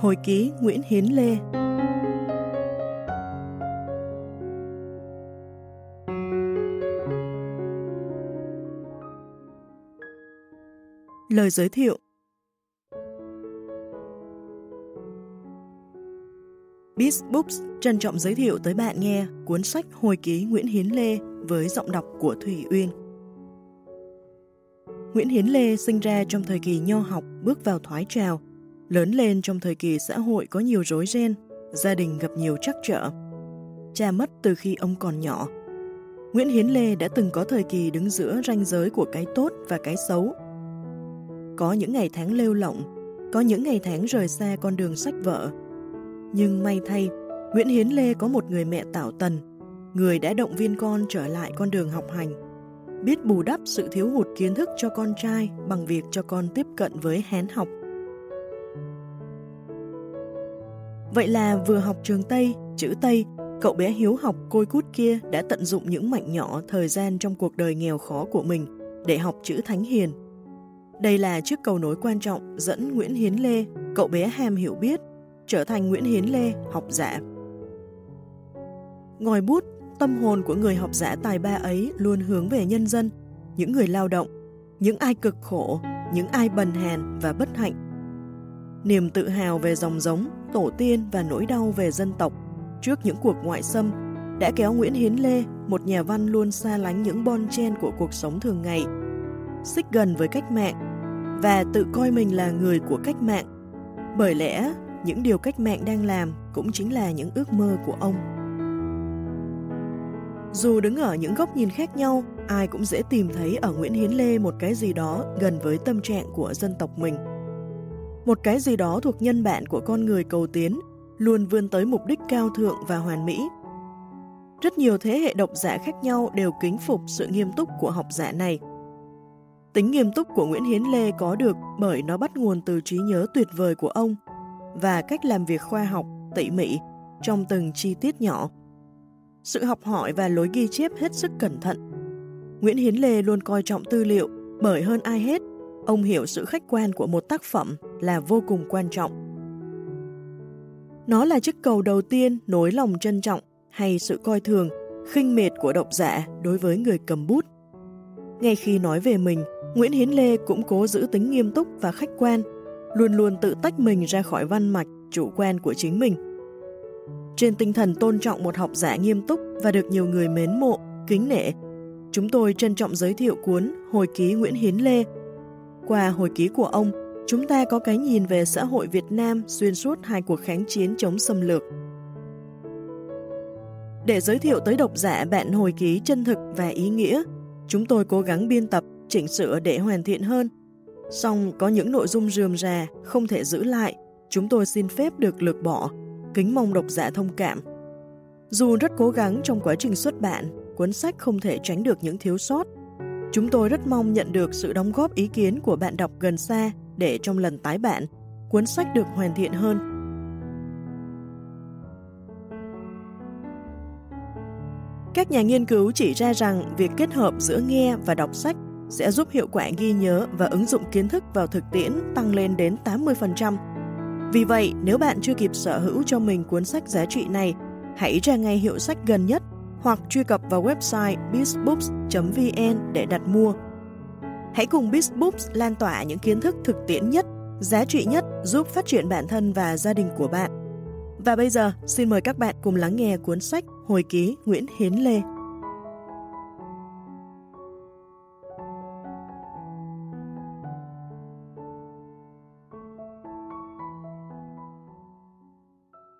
Hồi ký Nguyễn Hiến Lê. Lời giới thiệu. Biz Books trân trọng giới thiệu tới bạn nghe cuốn sách Hồi ký Nguyễn Hiến Lê với giọng đọc của Thủy Uyên. Nguyễn Hiến Lê sinh ra trong thời kỳ nho học bước vào thoái trào, lớn lên trong thời kỳ xã hội có nhiều rối ren, gia đình gặp nhiều trắc trở. Cha mất từ khi ông còn nhỏ. Nguyễn Hiến Lê đã từng có thời kỳ đứng giữa ranh giới của cái tốt và cái xấu. Có những ngày tháng lêu lỏng, có những ngày tháng rời xa con đường sách vợ. Nhưng may thay, Nguyễn Hiến Lê có một người mẹ tạo tần, người đã động viên con trở lại con đường học hành biết bù đắp sự thiếu hụt kiến thức cho con trai bằng việc cho con tiếp cận với hén học. Vậy là vừa học trường Tây, chữ Tây, cậu bé hiếu học côi cút kia đã tận dụng những mảnh nhỏ thời gian trong cuộc đời nghèo khó của mình để học chữ Thánh Hiền. Đây là chiếc cầu nối quan trọng dẫn Nguyễn Hiến Lê, cậu bé ham hiểu biết, trở thành Nguyễn Hiến Lê, học giả. Ngòi bút Tâm hồn của người học giả tài ba ấy luôn hướng về nhân dân, những người lao động, những ai cực khổ, những ai bần hèn và bất hạnh. Niềm tự hào về dòng giống, tổ tiên và nỗi đau về dân tộc trước những cuộc ngoại xâm đã kéo Nguyễn Hiến Lê, một nhà văn luôn xa lánh những bon chen của cuộc sống thường ngày, xích gần với cách mạng và tự coi mình là người của cách mạng. Bởi lẽ, những điều cách mạng đang làm cũng chính là những ước mơ của ông. Dù đứng ở những góc nhìn khác nhau, ai cũng dễ tìm thấy ở Nguyễn Hiến Lê một cái gì đó gần với tâm trạng của dân tộc mình. Một cái gì đó thuộc nhân bản của con người cầu tiến, luôn vươn tới mục đích cao thượng và hoàn mỹ. Rất nhiều thế hệ độc giả khác nhau đều kính phục sự nghiêm túc của học giả này. Tính nghiêm túc của Nguyễn Hiến Lê có được bởi nó bắt nguồn từ trí nhớ tuyệt vời của ông và cách làm việc khoa học, tỉ mỉ trong từng chi tiết nhỏ sự học hỏi và lối ghi chép hết sức cẩn thận. Nguyễn Hiến Lê luôn coi trọng tư liệu, bởi hơn ai hết, ông hiểu sự khách quan của một tác phẩm là vô cùng quan trọng. Nó là chiếc cầu đầu tiên nối lòng trân trọng hay sự coi thường, khinh mệt của độc giả đối với người cầm bút. Ngay khi nói về mình, Nguyễn Hiến Lê cũng cố giữ tính nghiêm túc và khách quan, luôn luôn tự tách mình ra khỏi văn mạch, chủ quan của chính mình trên tinh thần tôn trọng một học giả nghiêm túc và được nhiều người mến mộ, kính nể, chúng tôi trân trọng giới thiệu cuốn Hồi ký Nguyễn Hiến Lê. Qua hồi ký của ông, chúng ta có cái nhìn về xã hội Việt Nam xuyên suốt hai cuộc kháng chiến chống xâm lược. Để giới thiệu tới độc giả bạn hồi ký chân thực và ý nghĩa, chúng tôi cố gắng biên tập, chỉnh sửa để hoàn thiện hơn. Song có những nội dung rườm rà, không thể giữ lại, chúng tôi xin phép được lược bỏ kính mong độc giả thông cảm. Dù rất cố gắng trong quá trình xuất bản, cuốn sách không thể tránh được những thiếu sót. Chúng tôi rất mong nhận được sự đóng góp ý kiến của bạn đọc gần xa để trong lần tái bản, cuốn sách được hoàn thiện hơn. Các nhà nghiên cứu chỉ ra rằng việc kết hợp giữa nghe và đọc sách sẽ giúp hiệu quả ghi nhớ và ứng dụng kiến thức vào thực tiễn tăng lên đến 80%. Vì vậy, nếu bạn chưa kịp sở hữu cho mình cuốn sách giá trị này, hãy ra ngay hiệu sách gần nhất hoặc truy cập vào website bizbooks.vn để đặt mua. Hãy cùng Bizbooks lan tỏa những kiến thức thực tiễn nhất, giá trị nhất giúp phát triển bản thân và gia đình của bạn. Và bây giờ, xin mời các bạn cùng lắng nghe cuốn sách Hồi ký Nguyễn Hiến Lê.